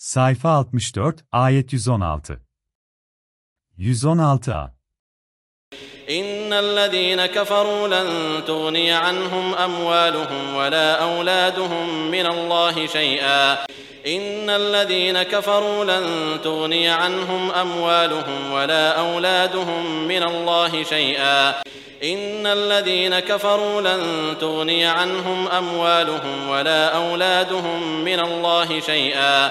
Sayfa 64, ayet 116. 116a. إن الذين كفروا لن تغني عنهم أموالهم ولا أولادهم من الله شيئا إن الذين كفروا لن تغني عنهم أموالهم ولا أولادهم من الله شيئا إن الذين كفروا لن تغني عنهم أموالهم ولا أولادهم من الله شيئا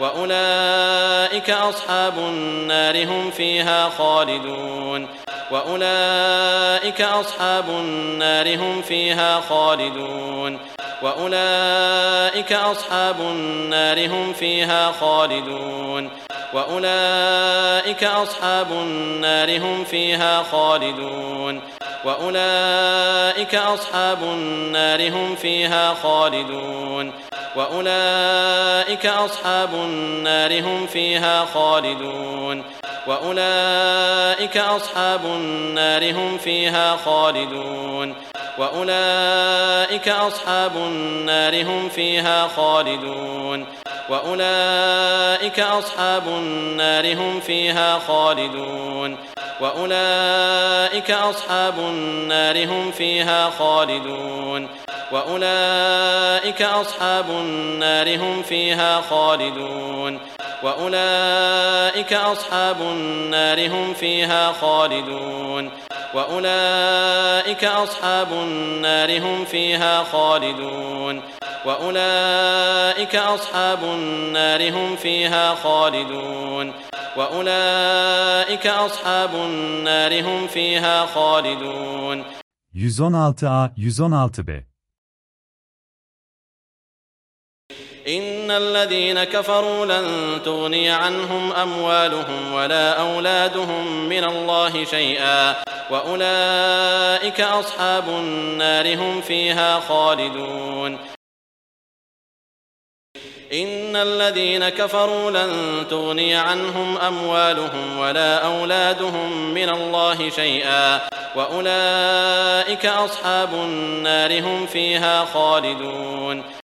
وأولئك أصحاب النار هم فيها خالدون. وأولئك أصحاب النار هم فيها خالدون. وأولئك أصحاب النار هم فيها خالدون. وأولئك أصحاب النار هم فيها خالدون. وأولئك أصحاب النار هم فيها خالدون. وأولئك أصحاب النار هم فيها خالدون. وأولئك أصحاب النار هم فيها خالدون. وأولئك أصحاب النار هم فيها خالدون. وأولئك أصحاب النار هم فيها خالدون. وأولئك أصحاب النار هم فيها خالدون. وأولئك أصحاب النار هم فيها خالدون. وأولئك أصحاب النار هم فيها خالدون. وأولئك أصحاب النار هم فيها خالدون. وأولئك أصحاب النار هم فيها خالدون. وأولئك أصحاب النار هم فيها خالدون. 116a, 116b. إن الذين كفروا لن تغني عنهم أموالهم ولا أولادهم من الله شيئا وأولئك أصحاب النار هم فيها خالدون. إن الذين كفروا لن تغني عنهم أموالهم ولا أولادهم من الله شيئا وأولئك أصحاب النار هم فيها خالدون.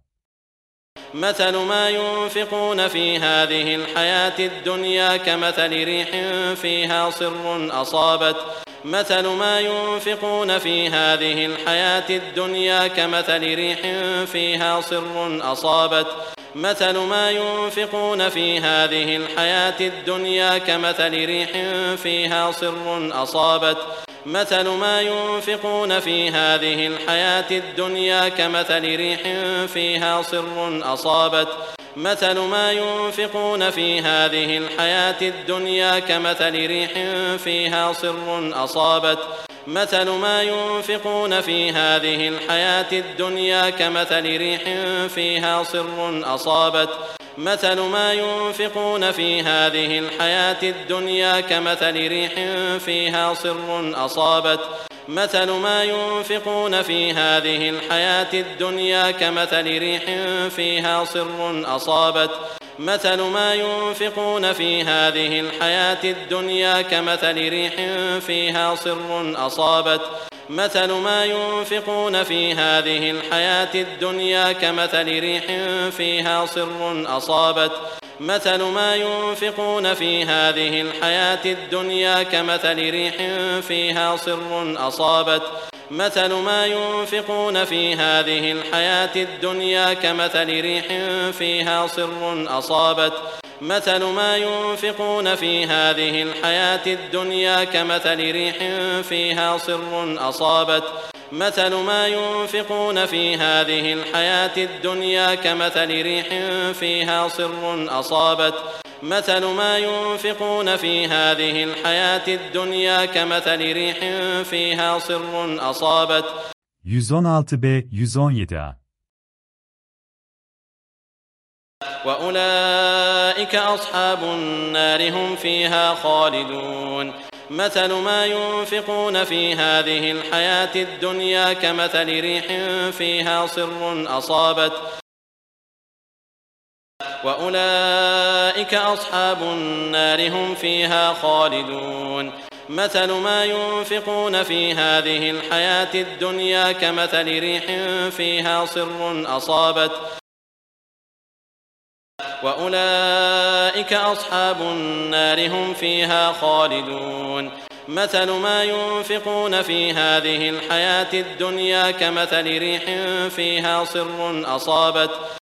مثل ما ينفقون في هذه الحياة الدنيا كمثل ريح فيها صر أصابت. مثل ما ينفقون في هذه الحياة الدنيا كمثل ريح فيها صر أصابت. مثل ما ينفقون في هذه الحياة الدنيا كمثل ريح فيها صر أصابت. مثل ما ينفقون في هذه الحياة الدنيا كمثل ريح فيها صر أصابت. مثل ما ينفقون في هذه الحياة الدنيا كمثل ريح فيها صر أصابت. مثل ما ينفقون في هذه الحياة الدنيا كمثل ريح فيها صر أصابت. مثل ما ينفقون في هذه الحياة الدنيا كمثل ريح فيها صر أصابت. مثل ما ينفقون في هذه الحياة الدنيا كمثل ريح فيها صر أصابت. مثل ما ينفقون في هذه الحياة الدنيا كمثل ريح فيها صر أصابت. مثل ما ينفقون في هذه الحياة الدنيا كمثل ريح فيها صر أصابت. مثل ما ينفقون في هذه الحياة الدنيا كمثل ريح فيها صر أصابت. مثل ما ينفقون في هذه الحياة الدنيا كمثل ريح فيها صر أصابت. مثل ما ينفقون في هذه الحياة الدنيا كمثل ريح فيها صر أصابت. مثل ما ينفقون في هذه الحياة الدنيا كمثل ريح فيها صر أصابت. مثل ما ينفقون في هذه الحياة الدنيا كمثل ريح فيها صر أصابت. 116b 117a وأولئك أصحاب النار هم فيها خالدون. مثل ما ينفقون في هذه الحياة الدنيا كمثل ريح فيها صر أصابت. وأولئك أصحاب النار هم فيها خالدون. مثل ما ينفقون في هذه الحياة الدنيا كمثل ريح فيها صر أصابت. وأولئك أصحاب النار هم فيها خالدون. مثل ما ينفقون في هذه الحياة الدنيا كمثل ريح فيها صر أصابت.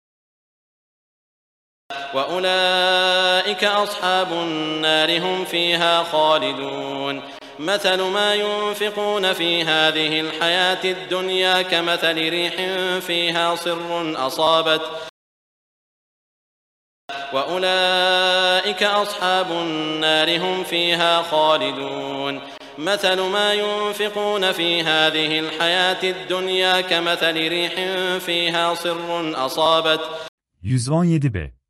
وأولئك أصحاب النار هم فيها خالدون. مثل ما ينفقون في هذه الحياة الدنيا كمثل ريح فيها صر أصابت. وأولئك أصحاب النار هم فيها خالدون. مثل ما ينفقون في هذه الحياة الدنيا كمثل ريح فيها صر أصابت. 117b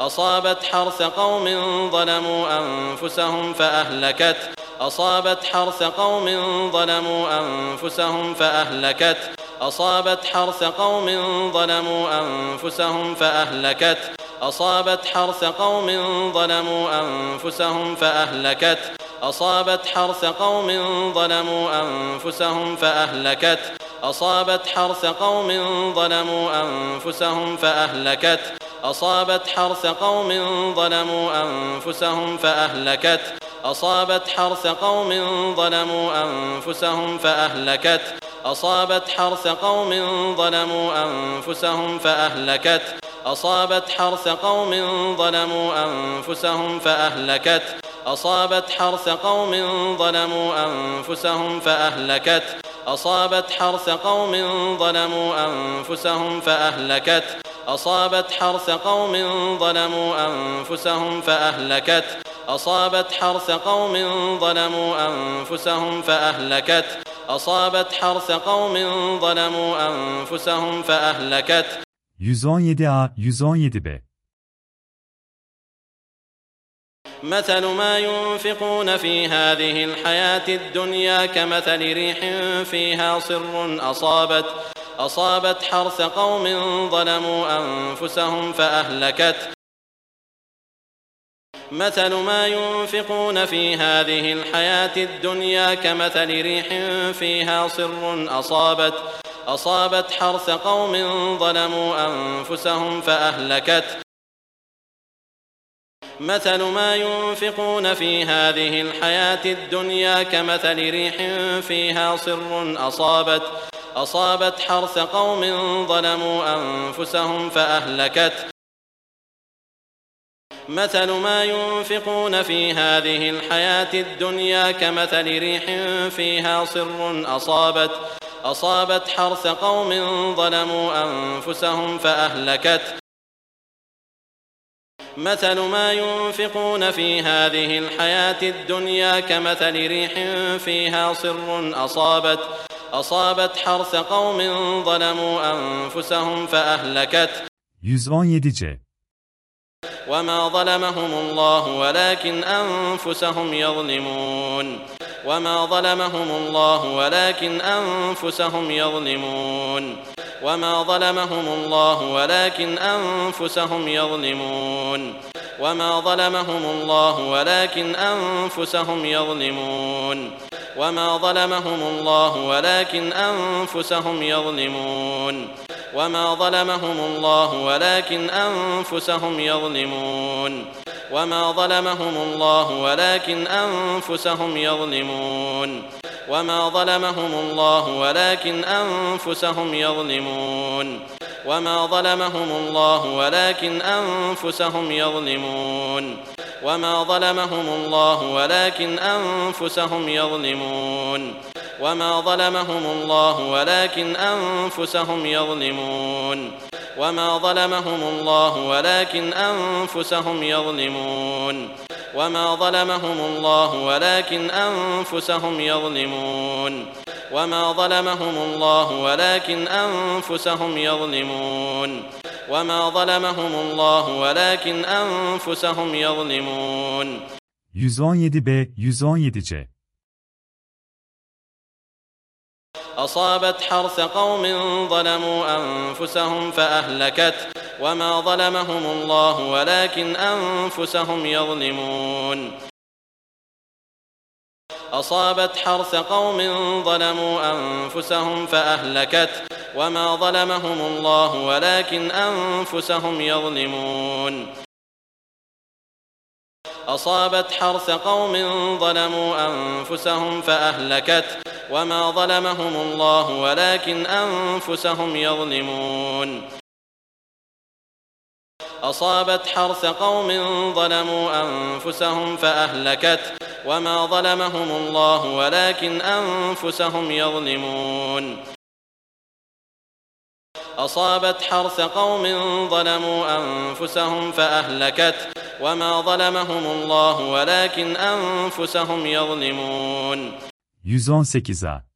أصابت حرث قوم ظلموا أنفسهم فأهلكت. أصابت حرث قوم ظلموا أنفسهم فأهلكت. أصابت حرث قوم ظلموا أنفسهم فأهلكت. أصابت حرث قوم ظلموا أنفسهم فأهلكت. أصابت حرث قوم ظلموا أنفسهم فأهلكت. أصابت حرث قوم ظلموا أنفسهم فأهلكت. أصابت حرث قوم ظلموا أنفسهم فأهلكت. أصابت حرث قوم ظلموا أنفسهم فأهلكت. أصابت حرث قوم ظلموا أنفسهم فأهلكت. أصابت حرث قوم ظلموا أنفسهم فأهلكت. أصابت حرث قوم ظلموا أنفسهم فأهلكت. أصابت حرث قوم ظلموا أنفسهم فأهلكت. أصابت حرث قوم ظلموا أنفسهم فأهلكت. أصابت حرث قوم ظلموا أنفسهم فأهلكت. أصابت حرث قوم ظلموا أنفسهم فأهلكت. 117a 117b مثل ما ينفقون في هذه الحياة الدنيا كمثل ريح فيها صر أصابت أصابت حرث قوم ظلموا أنفسهم فأهلكت. مثل ما ينفقون في هذه الحياة الدنيا كمثل ريح فيها صر أصابت أصابت حرث قوم ظلموا أنفسهم فأهلكت. مثل ما ينفقون في هذه الحياة الدنيا كمثل ريح فيها صر أصابت أصابت حرث قوم ظلموا أنفسهم فأهلكت. مثل ما ينفقون في هذه الحياة الدنيا كمثل ريح فيها صر أصابت أصابت حرث قوم ظلموا أنفسهم فأهلكت. مثل ما ينفقون في هذه الحياة الدنيا كمثل ريح فيها صر أصابت أصابت حرث قوم ظلموا أنفسهم فأهلكت. 117C وما ظلمهم الله ولكن أنفسهم يظلمون. وما ظلمهم الله ولكن أنفسهم يظلمون. وما ظلمهم الله ولكن أنفسهم يظلمون. وما ظلمهم الله ولكن أنفسهم يظلمون. وما ظلمهم الله ولكن أنفسهم يظلمون. وما ظلمهم الله ولكن أنفسهم يظلمون. وما ظلمهم الله ولكن أنفسهم يظلمون. وما ظلمهم الله ولكن أنفسهم يظلمون. وما ظلمهم الله ولكن أنفسهم يظلمون. وما ظلمهم الله ولكن أنفسهم يظلمون. وما ظلمهم الله ولكن أنفسهم يظلمون. وما ظلمهم الله ولكن أنفسهم يظلمون. وما ظلمهم الله ولكن أنفسهم يظلمون. وما ظلمهم الله ولكن أنفسهم يظلمون. وما ظلمهم الله ولكن أنفسهم يظلمون. 117B 117C أصابت حرث قوم ظلموا أنفسهم فأهلكت. وما ظلمهم الله ولكن أنفسهم يظلمون. أصابت حرث قوم ظلموا أنفسهم فأهلكت وما ظلمهم الله ولكن أنفسهم يظلمون. أصابت حرث قوم ظلموا أنفسهم فأهلكت وما ظلمهم الله ولكن أنفسهم يظلمون. أصابت حرث قوم ظلموا أنفسهم فأهلكت وما ظلمهم الله ولكن أنفسهم يظلمون. أصابت حرث قوم ظلموا أنفسهم فأهلكت وما ظلمهم الله ولكن أنفسهم يظلمون. 118A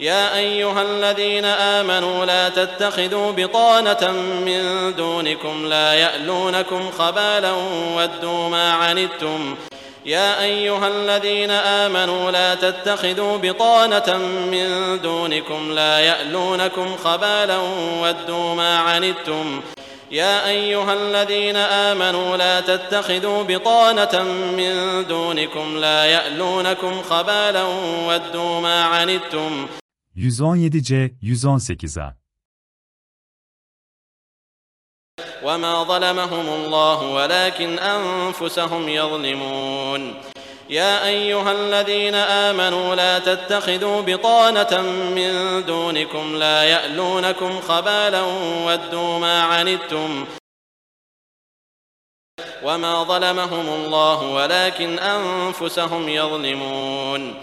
يا أيها الذين آمنوا لا تتخذوا بطانة من دونكم لا يألونكم خبالا ودوا ما عنتم. يا أيها الذين آمنوا لا تتخذوا بطانة من دونكم لا يألونكم خبالا ودوا ما عنتم. يا أيها الذين آمنوا لا تتخذوا بطانة من دونكم لا يألونكم خبالا ودوا ما عنتم. 117C 118A وما ظلمهم الله ولكن أنفسهم يظلمون. يا أيها الذين آمنوا لا تتخذوا بطانة من دونكم لا يألونكم خبالا ودوا ما عنتم. وما ظلمهم الله ولكن أنفسهم يظلمون.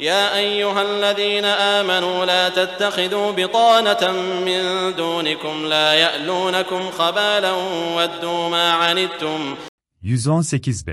يا أيها الذين آمنوا لا تتخذوا بطانة من دونكم لا يألونكم خبالا ودوا ما عنتم. 118B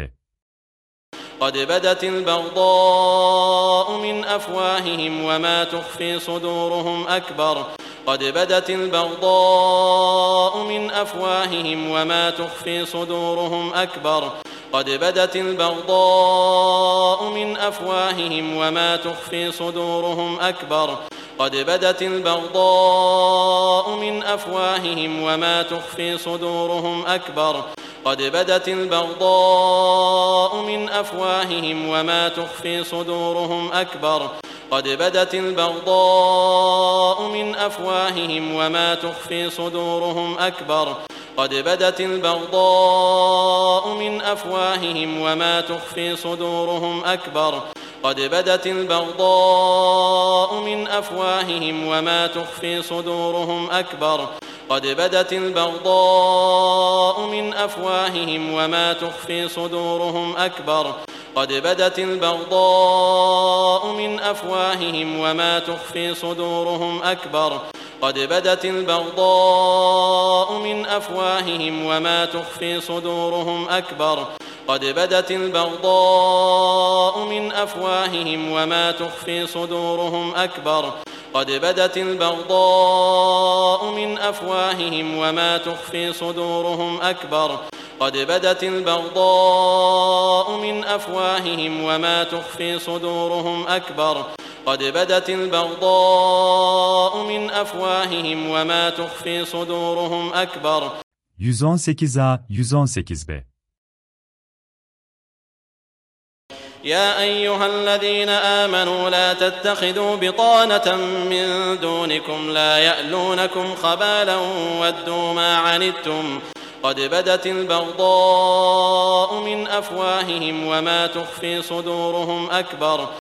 قد بدت البغضاء من أفواههم وما تخفي صدورهم أكبر. قد بدت البغضاء من أفواههم وما تخفي صدورهم أكبر. قد بدت البغضاء من أفواههم وما تخفي صدورهم أكبر. قد بدت البغضاء من أفواههم وما تخفي صدورهم أكبر. قد بدت البغضاء من أفواههم وما تخفي صدورهم أكبر. قد بدت البغضاء من أفواههم وما تخفي صدورهم أكبر. قد بدت البغضاء من أفواههم وما تخفي صدورهم أكبر. قد بدت البغضاء من أفواههم وما تخفي صدورهم أكبر. قد بدت البغضاء من أفواههم وما تخفي صدورهم أكبر. قد بدت البغضاء من أفواههم وما تخفي صدورهم أكبر. قد بدت البغضاء من أفواههم وما تخفي صدورهم أكبر. قد بدت البغضاء من أفواههم وما تخفي صدورهم أكبر. قد بدت البغضاء من أفواههم وما تخفي صدورهم أكبر. قد بدت البغضاء من أفواههم وما تخفي صدورهم أكبر. قد بدت البغضاء من أفواههم وما تخفي صدورهم أكبر. 118A 118B يا أيها الذين آمنوا لا تتخذوا بطانة من دونكم لا يألونكم خبالا ودوا ما عنتم. قد بدت البغضاء من أفواههم وما تخفي صدورهم أكبر.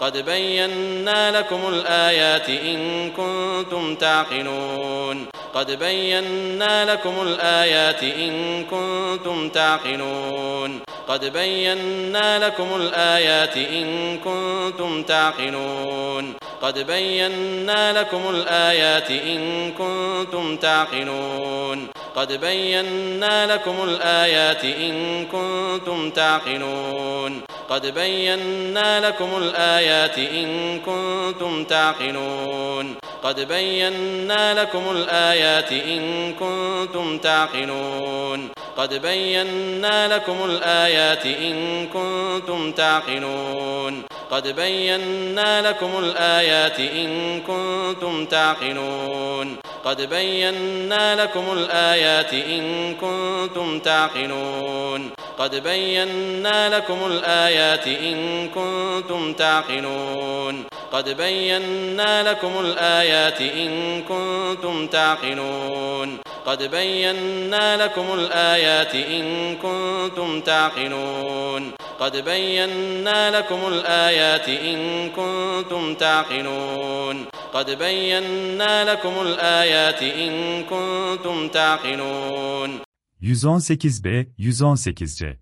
قد بينا لكم الآيات إن كنتم تعقلون. قد بينا لكم الآيات إن كنتم تعقلون. قد بينا لكم الآيات إن كنتم تعقلون. قد بينا لكم الآيات إن كنتم تعقلون. قد بينا لكم الآيات إن كنتم تعقلون. قد بينا لكم الآيات إن كنتم تعقلون. قد بينا لكم الآيات إن كنتم تعقلون. قد بينا لكم الآيات إن كنتم تعقلون. قد بينا لكم الآيات إن كنتم تعقلون. قد بينا لكم الآيات إن كنتم تعقلون. قد بينا لكم الآيات إن كنتم تعقلون. قد بينا لكم الآيات إن كنتم تعقلون. قد بينا لكم الآيات إن كنتم تعقلون. قد بينا لكم الآيات إن كنتم تعقلون. قد بينا لكم الآيات إن كنتم تعقلون. 118B 118C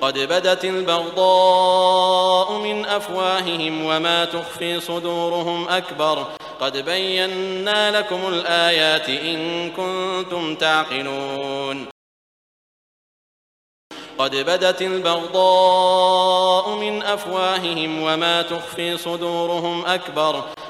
قد بدت البغضاء من أفواههم وما تخفي صدورهم أكبر قد بينا لكم الآيات إن كنتم تعقلون قد بدت البغضاء من أفواههم وما تخفي صدورهم أكبر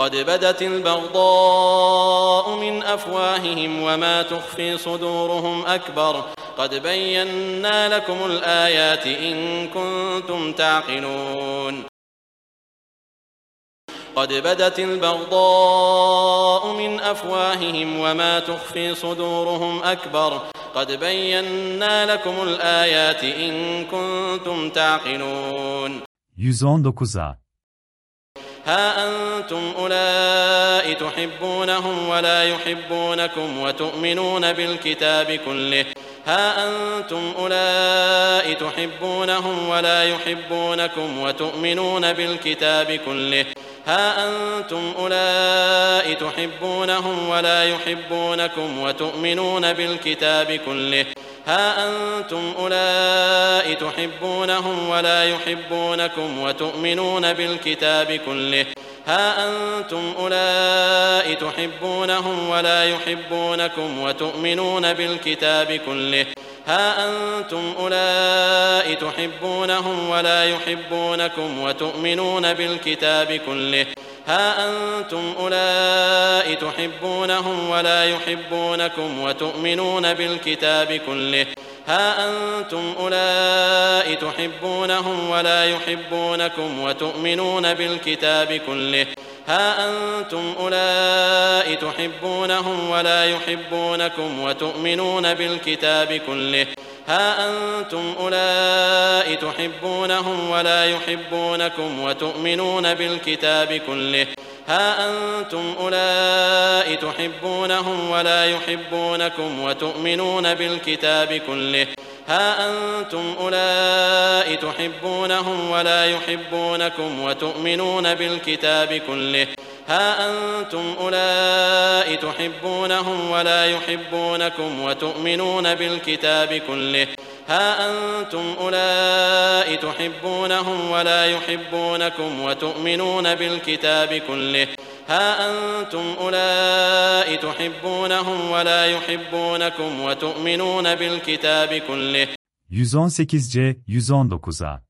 قد بدت البغضاء من أفواههم وما تخفي صدورهم أكبر. قد بينا لكم الآيات إن كنتم تعقلون. قد بدت البغضاء من أفواههم وما تخفي صدورهم أكبر. قد بينا لكم الآيات إن كنتم تعقلون. 119A أنتم أولئك تحبونهم ولا يحبونكم وتؤمنون بالكتاب كله. ها أنتم أولئك تحبونهم ولا يحبونكم وتؤمنون بالكتاب كله. ها أنتم أولئك تحبونهم ولا يحبونكم وتؤمنون بالكتاب كله. ها أنتم أولئك تحبونهم ولا يحبونكم وتؤمنون بالكتاب كله. ها أنتم أولئك تحبونهم ولا يحبونكم وتؤمنون بالكتاب كله. ها أنتم أولئك تحبونهم ولا يحبونكم وتؤمنون بالكتاب كله. ها أنتم أولئك تحبونهم ولا يحبونكم وتؤمنون بالكتاب كله. ها أنتم أولئك تحبونهم ولا يحبونكم وتؤمنون بالكتاب كله. ها أنتم أولئك تحبونهم ولا يحبونكم وتؤمنون بالكتاب كله. ها أنتم أولئك تحبونهم ولا يحبونكم وتؤمنون بالكتاب كله. ها أنتم أولئك تحبونهم ولا يحبونكم وتؤمنون بالكتاب كله. ها أنتم أولئك تحبونهم ولا يحبونكم وتؤمنون بالكتاب كله. ها أنتم أولئك تحبونهم ولا يحبونكم وتؤمنون بالكتاب كله. ها أنتم أولئك تحبونهم ولا يحبونكم وتؤمنون بالكتاب كله. ها أنتم أولئك تحبونهم ولا يحبونكم وتؤمنون بالكتاب كله. 118C 119A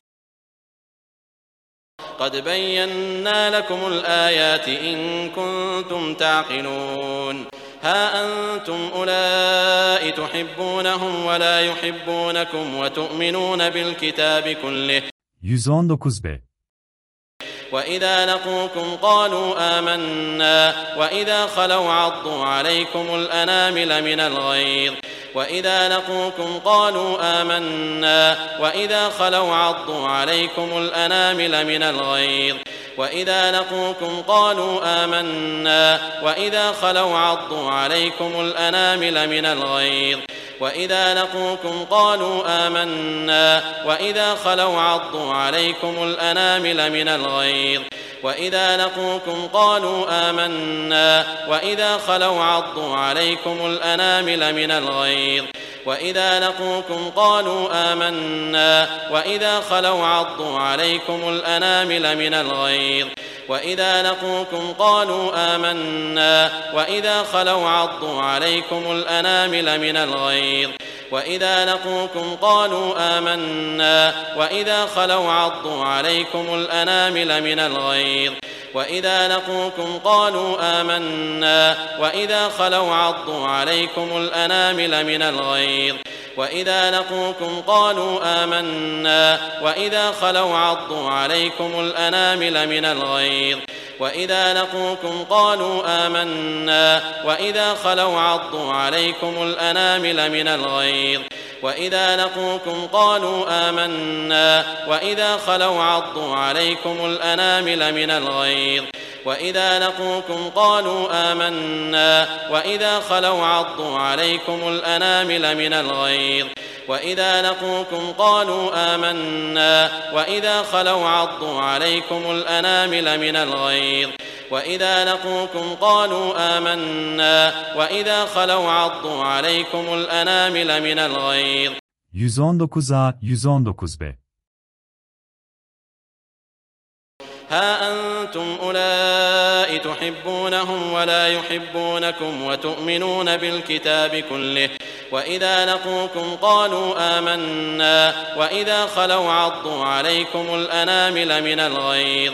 قد بينا لكم الآيات إن كنتم تعقلون. ها أنتم أولئك تحبونهم ولا يحبونكم وتؤمنون بالكتاب كله. 119B وإذا لقوكم قالوا آمنا. وإذا خلوا عضوا عليكم الأنامل من الغيظ. وإذا لقوكم قالوا آمنا وإذا خلوا عضوا عليكم الأنامل من الغيظ وإذا لقوكم قالوا آمنا وإذا خلوا عضوا عليكم الأنامل من الغيظ وإذا لقوكم قالوا آمنا وإذا خلوا عضوا عليكم الأنامل من الغيظ وإذا لقوكم قالوا آمنا وإذا خلوا عضوا عليكم الأنامل من الغيظ وإذا لقوكم قالوا آمنا وإذا خلوا عضوا عليكم الأنامل من الغيظ وإذا لقوكم قالوا آمنا وإذا خلوا عضوا عليكم الأنامل من الغيظ وإذا لقوكم قالوا آمنا وإذا خلوا عضوا عليكم الأنامل من الغيظ وإذا لقوكم قالوا آمنا وإذا خلوا عضوا عليكم الأنامل من الغيظ وإذا لقوكم قالوا آمنا وإذا خلوا عضوا عليكم الأنامل من الغيظ وإذا لقوكم قالوا آمنا وإذا خلوا عضوا عليكم الأنامل من الغيظ وإذا لقوكم قالوا آمنا وإذا خلوا عضوا عليكم الأنامل من الغيظ وإذا لقوكم قالوا آمنا وإذا خلوا عضوا عليكم الأنامل من الغيظ وإذا لقوكم قالوا آمنا وإذا خلوا عضوا عليكم الأنامل من الغيظ وإذا لقوكم قالوا آمنا وإذا خلوا عضوا عليكم الأنامل من الغيظ. 119A 119B ها أنتم أولئك تحبونهم ولا يحبونكم وتؤمنون بالكتاب كله. وإذا لقوكم قالوا آمنا وإذا خلوا عضوا عليكم الأنامل من الغيظ.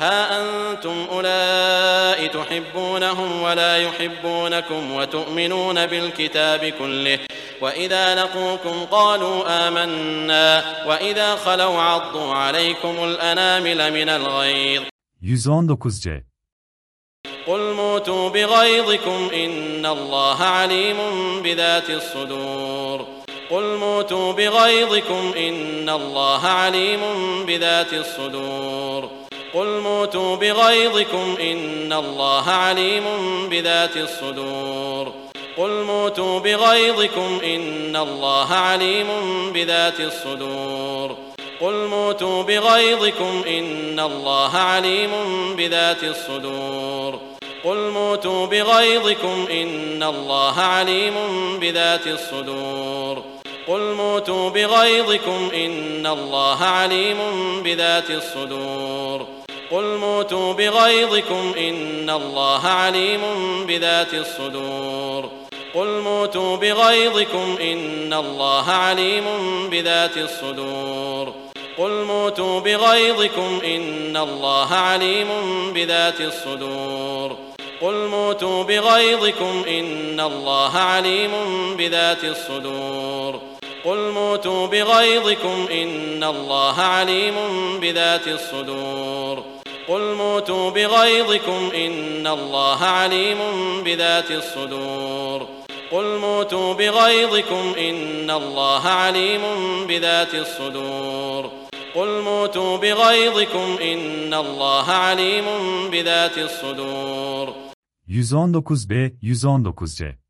ها أنتم أولئك تحبونهم ولا يحبونكم وتؤمنون بالكتاب كله. وإذا لقوكم قالوا آمنا. وإذا خلوا عضوا عليكم الأنامل من الغيظ. 119C قل موتوا بغيظكم إن الله عليم بذات الصدور. قل موتوا بغيظكم إن الله عليم بذات الصدور. قل موتوا بغيظكم إن الله عليم بذات الصدور. قل موتوا بغيظكم إن الله عليم بذات الصدور. قل موتوا بغيظكم إن الله عليم بذات الصدور. قل موتوا بغيظكم إن الله عليم بذات الصدور. قل موتوا بغيظكم إن الله عليم بذات الصدور. قل موتوا بغيظكم إن الله عليم بذات الصدور. قل موتوا بغيظكم إن الله عليم بذات الصدور. قل موتوا بغيظكم إن الله عليم بذات الصدور. قل موتوا بغيظكم إن الله عليم بذات الصدور. قل موتوا بغيظكم إن الله عليم بذات الصدور. قل موتوا بغيظكم إن الله عليم بذات الصدور. قل موتوا بغيظكم إن الله عليم بذات الصدور. قل موتوا بغيظكم إن الله عليم بذات الصدور. 119B 119C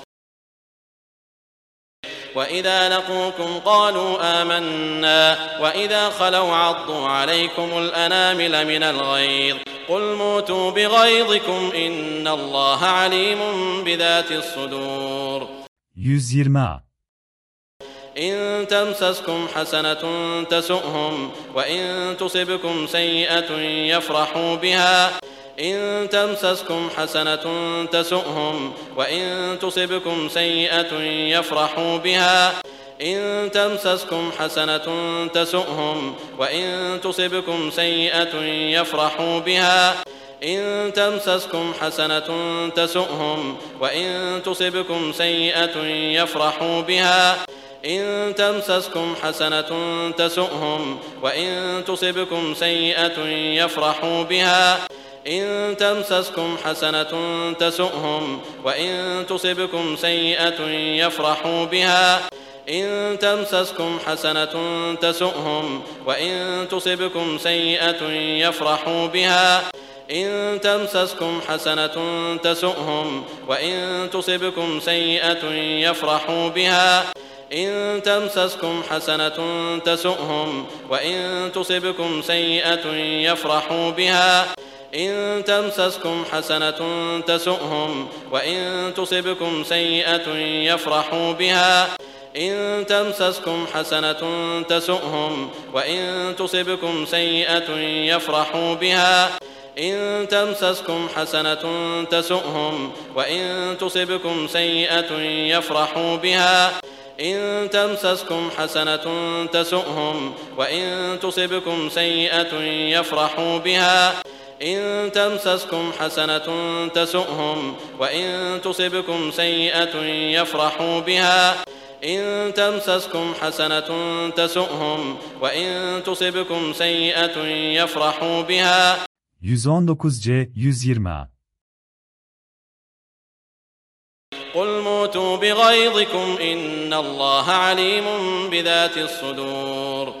وإذا لقوكم قالوا آمنا وإذا خلوا عضوا عليكم الأنامل من الغيظ قل موتوا بغيظكم إن الله عليم بذات الصدور. 120A إن تمسسكم حسنة تسؤهم وإن تصبكم سيئة يفرحوا بها. إن تمسسكم حسنة تسؤهم وإن تصبكم سيئة يفرحوا بها. إن تمسسكم حسنة تسؤهم وإن تصبكم سيئة يفرحوا بها. إن تمسسكم حسنة تسؤهم وإن تصبكم سيئة يفرحوا بها. إن تمسسكم حسنة تسؤهم وإن تصبكم سيئة يفرحوا بها. إن تمسسكم حسنة تسؤهم وإن تصبكم سيئة يفرحوا بها. إن تمسسكم حسنة تسؤهم وإن تصبكم سيئة يفرحوا بها. إن تمسسكم حسنة تسؤهم وإن تصبكم سيئة يفرحوا بها. إن تمسسكم حسنة تسؤهم وإن تصبكم سيئة يفرحوا بها. إن تمسسكم حسنة تسؤهم وإن تصبكم سيئة يفرحوا بها. إن تمسسكم حسنة تسؤهم وإن تصبكم سيئة يفرحوا بها. إن تمسسكم حسنة تسؤهم وإن تصبكم سيئة يفرحوا بها. إن تمسسكم حسنة تسؤهم وإن تصبكم سيئة يفرحوا بها. إن تمسسكم حسنة تسؤهم وإن تصبكم سيئة يفرحوا بها. إن تمسسكم حسنة تسؤهم وإن تصبكم سيئة يفرحوا بها. 119C 120A قل موتوا بغيظكم إن الله عليم بذات الصدور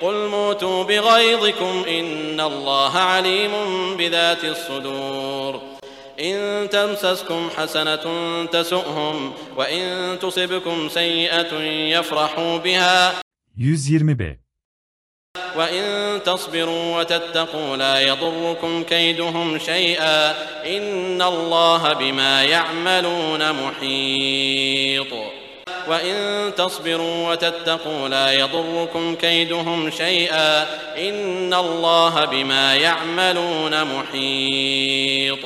قل موتوا بغيظكم إن الله عليم بذات الصدور. إن تمسسكم حسنة تسؤهم وإن تصبكم سيئة يفرحوا بها. 120B وإن تصبروا وتتقوا لا يضركم كيدهم شيئا. إن الله بما يعملون محيط. وإن تصبروا وتتقوا لا يضركم كيدهم شيئا إن الله بما يعملون محيط.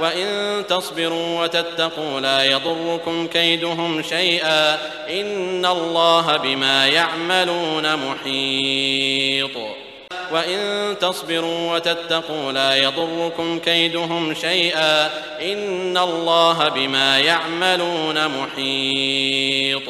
وإن تصبروا وتتقوا لا يضركم كيدهم شيئا إن الله بما يعملون محيط. وإن تصبروا وتتقوا لا يضركم كيدهم شيئا إن الله بما يعملون محيط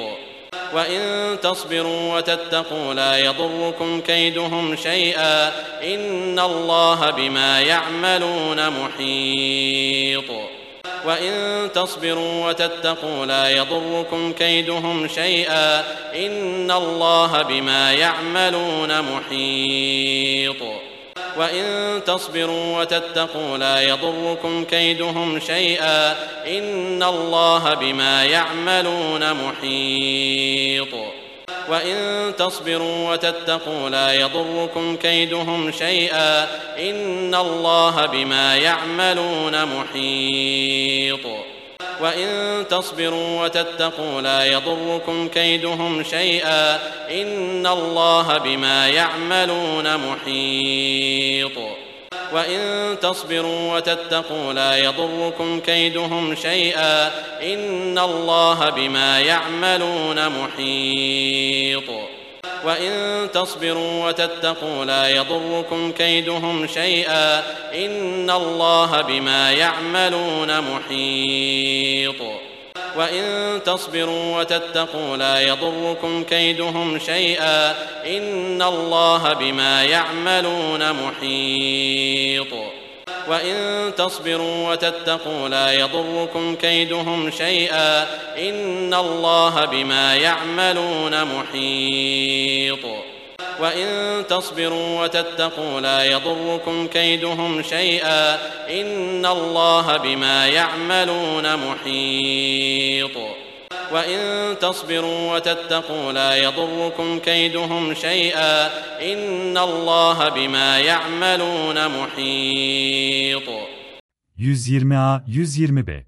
وإن تصبروا وتتقوا لا يضركم كيدهم شيئا إن الله بما يعملون محيط وإن تصبروا وتتقوا لا يضركم كيدهم شيئا إن الله بما يعملون محيط. وإن تصبروا وتتقوا لا يضركم كيدهم شيئا إن الله بما يعملون محيط. وإن تصبروا وتتقوا لا يضركم كيدهم شيئا إن الله بما يعملون محيط وإن تصبروا وتتقوا لا يضركم كيدهم شيئا إن الله بما يعملون محيط وإن تصبروا وتتقوا لا يضركم كيدهم شيئا إن الله بما يعملون محيط. وإن تصبروا وتتقوا لا يضركم كيدهم شيئا إن الله بما يعملون محيط. وإن تصبروا وتتقوا لا يضركم كيدهم شيئا إن الله بما يعملون محيط وإن تصبروا وتتقوا لا يضركم كيدهم شيئا إن الله بما يعملون محيط وإن تصبروا وتتقوا لا يضركم كيدهم شيئا إن الله بما يعملون محيط وإن تصبروا وتتقوا لا يضركم كيدهم شيئا إن الله بما يعملون محيط 120A 120B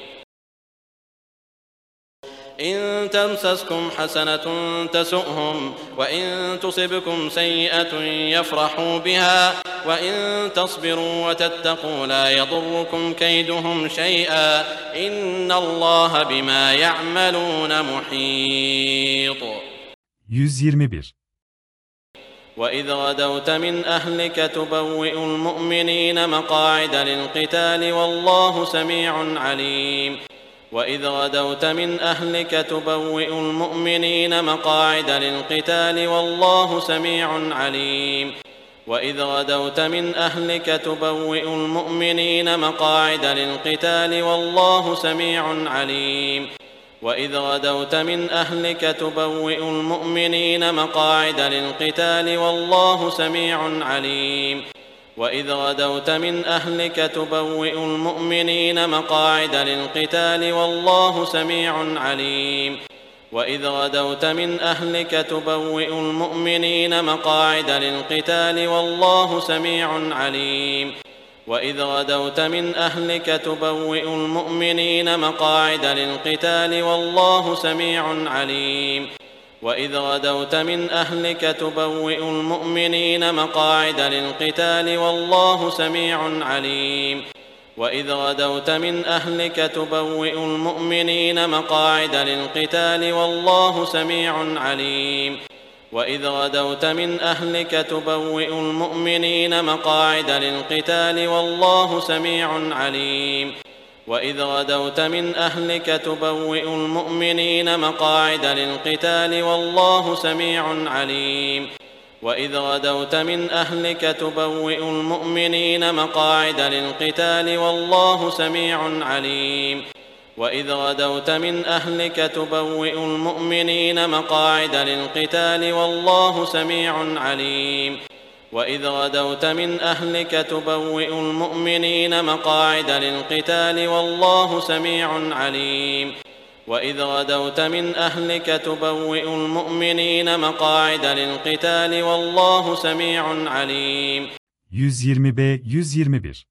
إن تمسسكم حسنة تسؤهم وإن تصبكم سيئة يفرحوا بها وإن تصبروا وتتقوا لا يضركم كيدهم شيئا. إن الله بما يعملون محيط. 121 وإذ غدوت من أهلك تبوئ المؤمنين مقاعد للقتال والله سميع عليم. وإذ غدوت من أهلك تبوئ المؤمنين مقاعد للقتال والله سميع عليم. وإذ غدوت من أهلك تبوئ المؤمنين مقاعد للقتال والله سميع عليم. وإذ غدوت من أهلك تبوئ المؤمنين مقاعد للقتال والله سميع عليم. وإذ غدوت من أهلك تبوئ المؤمنين مقاعد للقتال والله سميع عليم. وإذ غدوت من أهلك تبوئ المؤمنين مقاعد للقتال والله سميع عليم. وإذ غدوت من أهلك تبوئ المؤمنين مقاعد للقتال والله سميع عليم. وإذ غدوت من أهلك تبوئ المؤمنين مقاعد للقتال والله سميع عليم. وإذ غدوت من أهلك تبوئ المؤمنين مقاعد للقتال والله سميع عليم. وإذ غدوت من أهلك تبوئ المؤمنين مقاعد للقتال والله سميع عليم. وإذ غدوت من أهلك تبوئ المؤمنين مقاعد للقتال والله سميع عليم. وإذ غدوت من أهلك تبوئ المؤمنين مقاعد للقتال والله سميع عليم. وإذ غدوت من أهلك تبوئ المؤمنين مقاعد للقتال والله سميع عليم. وإذ غدوت من أهلك تبوئ المؤمنين مقاعد للقتال والله سميع عليم. وإذ غدوت من أهلك تبوئ المؤمنين مقاعد للقتال والله سميع عليم. 120b 121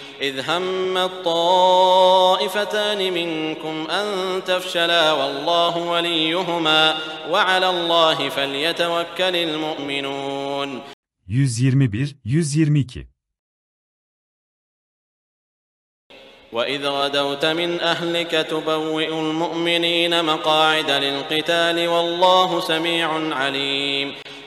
إذ همت طائفتان منكم أن تفشلا والله وليهما وعلى الله فليتوكل المؤمنون. 121 122 وإذ غدوت من أهلك تبوئ المؤمنين مقاعد للقتال والله سميع عليم.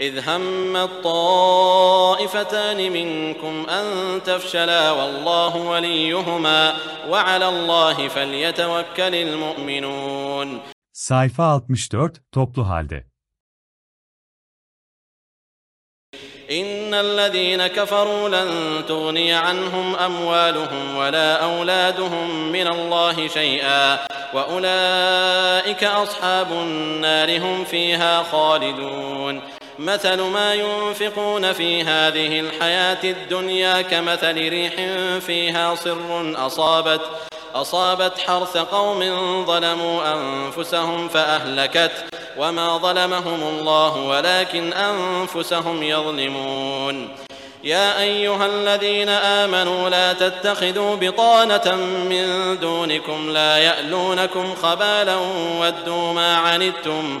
إذ همت طائفتان منكم أن تفشلا والله وليهما وعلى الله فليتوكل المؤمنون Sayfa 64 toplu halde. إن الذين كفروا لن تغني عنهم أموالهم ولا أولادهم من الله شيئا وأولئك أصحاب النار هم فيها خالدون مثل ما ينفقون في هذه الحياة الدنيا كمثل ريح فيها صر أصابت أصابت حرث قوم ظلموا أنفسهم فأهلكت وما ظلمهم الله ولكن أنفسهم يظلمون. يا أيها الذين آمنوا لا تتخذوا بطانة من دونكم لا يألونكم خبالا ودوا ما عنتم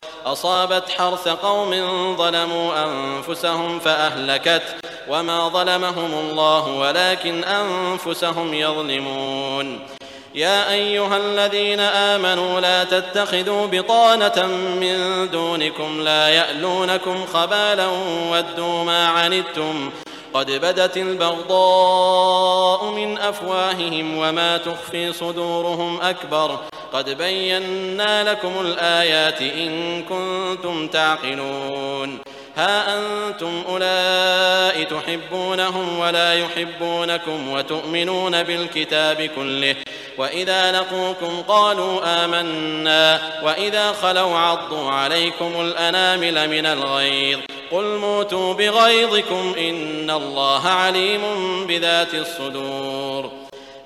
أصابت حرث قوم ظلموا أنفسهم فأهلكت وما ظلمهم الله ولكن أنفسهم يظلمون. يا أيها الذين آمنوا لا تتخذوا بطانة من دونكم لا يألونكم خبالا ودوا ما عنتم. قد بدت البغضاء من أفواههم وما تخفي صدورهم أكبر. قد بينا لكم الآيات إن كنتم تعقلون. ها أنتم أولئك تحبونهم ولا يحبونكم وتؤمنون بالكتاب كله. وإذا لقوكم قالوا آمنا. وإذا خلوا عضوا عليكم الأنامل من الغيظ. قل موتوا بغيظكم إن الله عليم بذات الصدور.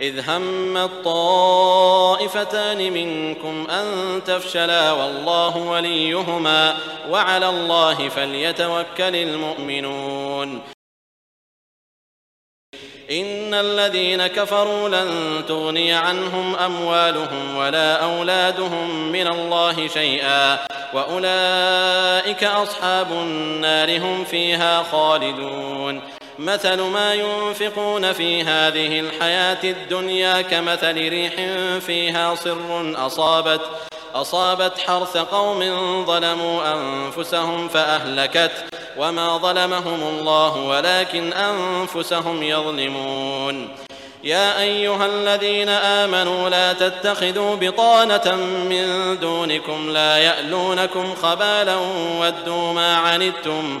إذ هم الطائفتان منكم أن تفشلا والله وليهما وعلى الله فليتوكل المؤمنون. إن الذين كفروا لن تغني عنهم أموالهم ولا أولادهم من الله شيئا وأولئك أصحاب النار هم فيها خالدون. مثل ما ينفقون في هذه الحياة الدنيا كمثل ريح فيها صر أصابت أصابت حرث قوم ظلموا أنفسهم فأهلكت. وما ظلمهم الله ولكن أنفسهم يظلمون. يا أيها الذين آمنوا لا تتخذوا بطانة من دونكم لا يألونكم خبالا ودوا ما عنتم.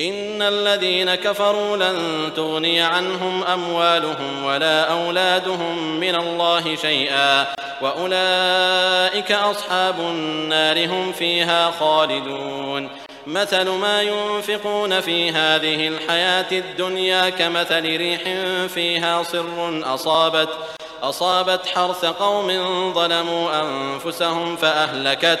إن الذين كفروا لن تغني عنهم أموالهم ولا أولادهم من الله شيئا وأولئك أصحاب النار هم فيها خالدون. مثل ما ينفقون في هذه الحياة الدنيا كمثل ريح فيها صر أصابت أصابت حرث قوم ظلموا أنفسهم فأهلكت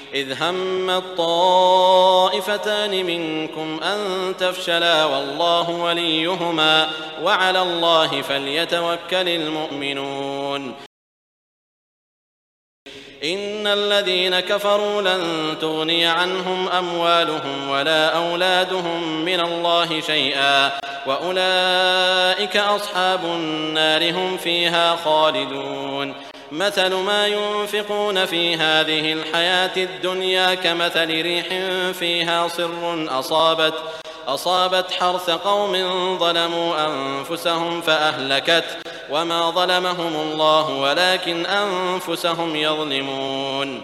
إذ همت طائفتان منكم أن تفشلا والله وليهما وعلى الله فليتوكل المؤمنون. إن الذين كفروا لن تغني عنهم أموالهم ولا أولادهم من الله شيئا وأولئك أصحاب النار هم فيها خالدون. مثل ما ينفقون في هذه الحياة الدنيا كمثل ريح فيها صر أصابت أصابت حرث قوم ظلموا أنفسهم فأهلكت. وما ظلمهم الله ولكن أنفسهم يظلمون.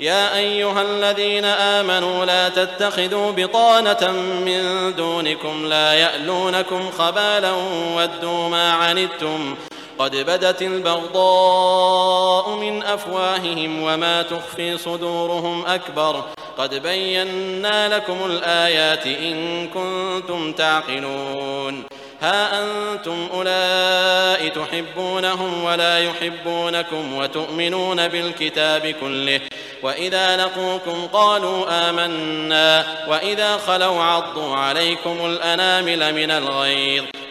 يا أيها الذين آمنوا لا تتخذوا بطانة من دونكم لا يألونكم خبالا ودوا ما عنتم. قد بدت البغضاء من أفواههم وما تخفي صدورهم أكبر. قد بينا لكم الآيات إن كنتم تعقلون. ها أنتم أولئك تحبونهم ولا يحبونكم وتؤمنون بالكتاب كله. وإذا لقوكم قالوا آمنا. وإذا خلوا عضوا عليكم الأنامل من الغيظ.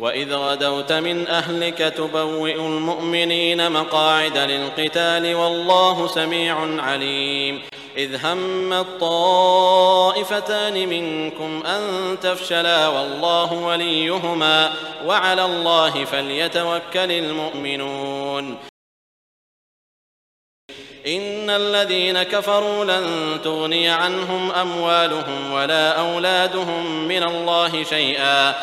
وإذ غدوت من أهلك تبوئ المؤمنين مقاعد للقتال والله سميع عليم. إذ همت طائفتان منكم أن تفشلا والله وليهما وعلى الله فليتوكل المؤمنون. إن الذين كفروا لن تغني عنهم أموالهم ولا أولادهم من الله شيئا.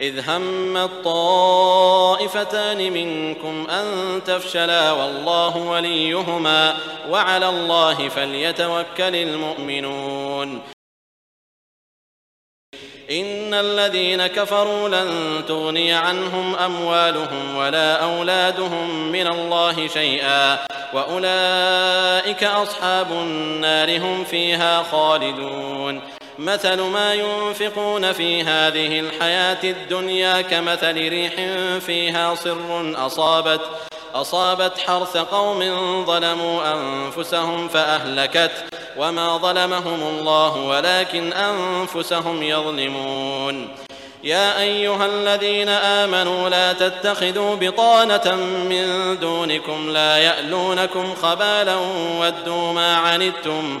إذ هم الطائفتان منكم أن تفشلا والله وليهما وعلى الله فليتوكل المؤمنون. إن الذين كفروا لن تغني عنهم أموالهم ولا أولادهم من الله شيئا وأولئك أصحاب النار هم فيها خالدون. مثل ما ينفقون في هذه الحياة الدنيا كمثل ريح فيها صر أصابت أصابت حرث قوم ظلموا أنفسهم فأهلكت. وما ظلمهم الله ولكن أنفسهم يظلمون. يا أيها الذين آمنوا لا تتخذوا بطانة من دونكم لا يألونكم خبالا ودوا ما عنتم.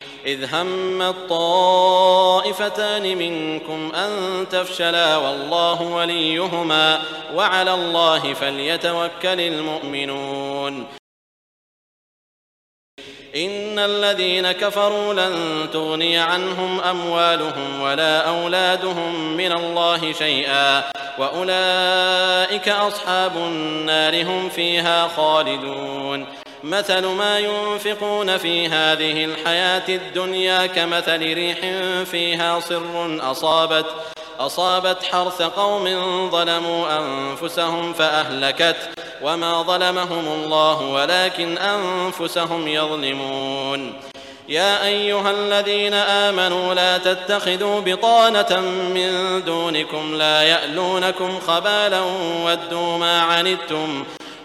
إذ هم الطائفتان منكم أن تفشلا والله وليهما وعلى الله فليتوكل المؤمنون. إن الذين كفروا لن تغني عنهم أموالهم ولا أولادهم من الله شيئا وأولئك أصحاب النار هم فيها خالدون. مثل ما ينفقون في هذه الحياة الدنيا كمثل ريح فيها صر أصابت أصابت حرث قوم ظلموا أنفسهم فأهلكت. وما ظلمهم الله ولكن أنفسهم يظلمون. يا أيها الذين آمنوا لا تتخذوا بطانة من دونكم لا يألونكم خبالا ودوا ما عنتم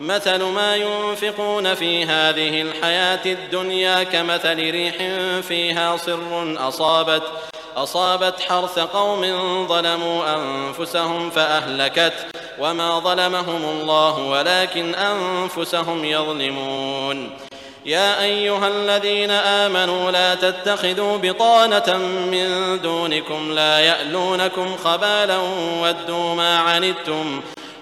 مثل ما ينفقون في هذه الحياة الدنيا كمثل ريح فيها صر أصابت أصابت حرث قوم ظلموا أنفسهم فأهلكت. وما ظلمهم الله ولكن أنفسهم يظلمون. يا أيها الذين آمنوا لا تتخذوا بطانة من دونكم لا يألونكم خبالا ودوا ما عنتم.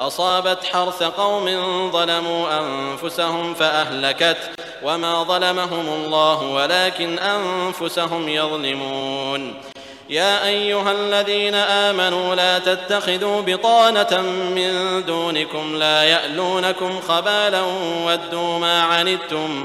أصابت حرث قوم ظلموا أنفسهم فأهلكت وما ظلمهم الله ولكن أنفسهم يظلمون. يا أيها الذين آمنوا لا تتخذوا بطانة من دونكم لا يألونكم خبالا ودوا ما عنتم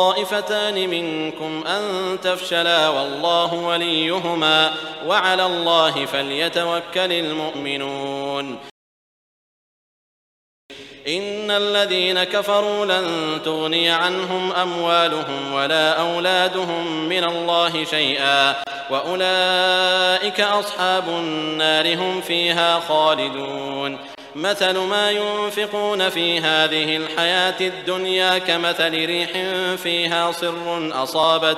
الطائفتان منكم أن تفشلا والله وليهما وعلى الله فليتوكل المؤمنون. إن الذين كفروا لن تغني عنهم أموالهم ولا أولادهم من الله شيئا وأولئك أصحاب النار هم فيها خالدون. مثل ما ينفقون في هذه الحياة الدنيا كمثل ريح فيها صر أصابت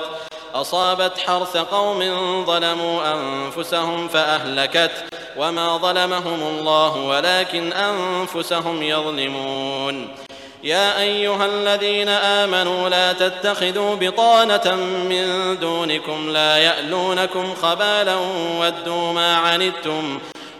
أصابت حرث قوم ظلموا أنفسهم فأهلكت وما ظلمهم الله ولكن أنفسهم يظلمون. يا أيها الذين آمنوا لا تتخذوا بطانة من دونكم لا يألونكم خبالا ودوا ما عنتم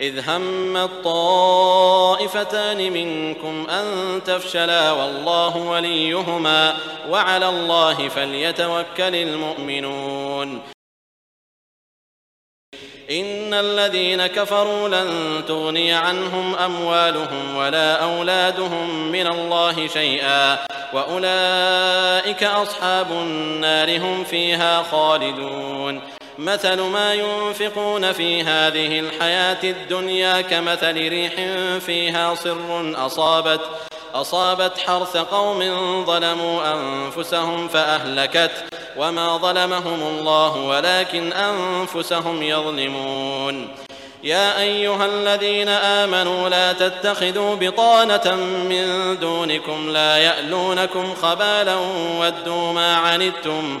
إذ هم الطائفتان منكم أن تفشلا والله وليهما وعلى الله فليتوكل المؤمنون. إن الذين كفروا لن تغني عنهم أموالهم ولا أولادهم من الله شيئا وأولئك أصحاب النار هم فيها خالدون. مثل ما ينفقون في هذه الحياة الدنيا كمثل ريح فيها صر أصابت أصابت حرث قوم ظلموا أنفسهم فأهلكت. وما ظلمهم الله ولكن أنفسهم يظلمون. يا أيها الذين آمنوا لا تتخذوا بطانة من دونكم لا يألونكم خبالا ودوا ما عنتم.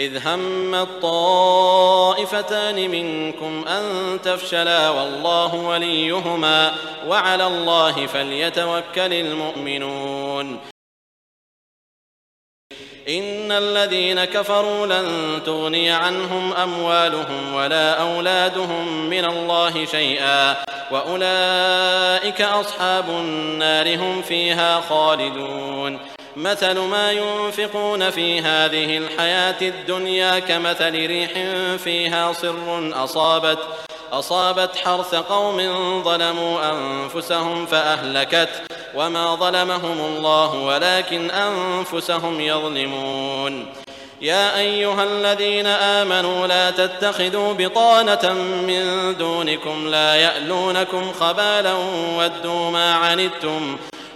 إذ هم الطائفتان منكم أن تفشلا والله وليهما وعلى الله فليتوكل المؤمنون. إن الذين كفروا لن تغني عنهم أموالهم ولا أولادهم من الله شيئا وأولئك أصحاب النار هم فيها خالدون. مثل ما ينفقون في هذه الحياة الدنيا كمثل ريح فيها صر أصابت أصابت حرث قوم ظلموا أنفسهم فأهلكت. وما ظلمهم الله ولكن أنفسهم يظلمون. يا أيها الذين آمنوا لا تتخذوا بطانة من دونكم لا يألونكم خبالا ودوا ما عنتم.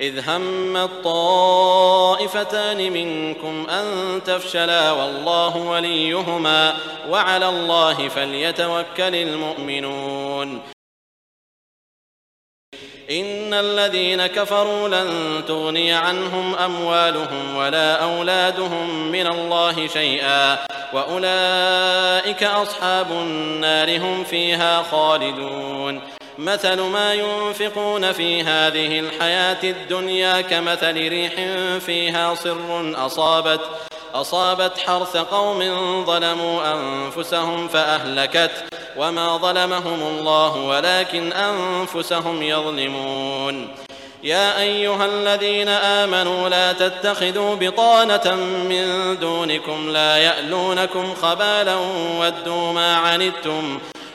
إذ هم الطائفتان منكم أن تفشلا والله وليهما وعلى الله فليتوكل المؤمنون. إن الذين كفروا لن تغني عنهم أموالهم ولا أولادهم من الله شيئا وأولئك أصحاب النار هم فيها خالدون. مثل ما ينفقون في هذه الحياة الدنيا كمثل ريح فيها صر أصابت أصابت حرث قوم ظلموا أنفسهم فأهلكت. وما ظلمهم الله ولكن أنفسهم يظلمون. يا أيها الذين آمنوا لا تتخذوا بطانة من دونكم لا يألونكم خبالا ودوا ما عنتم.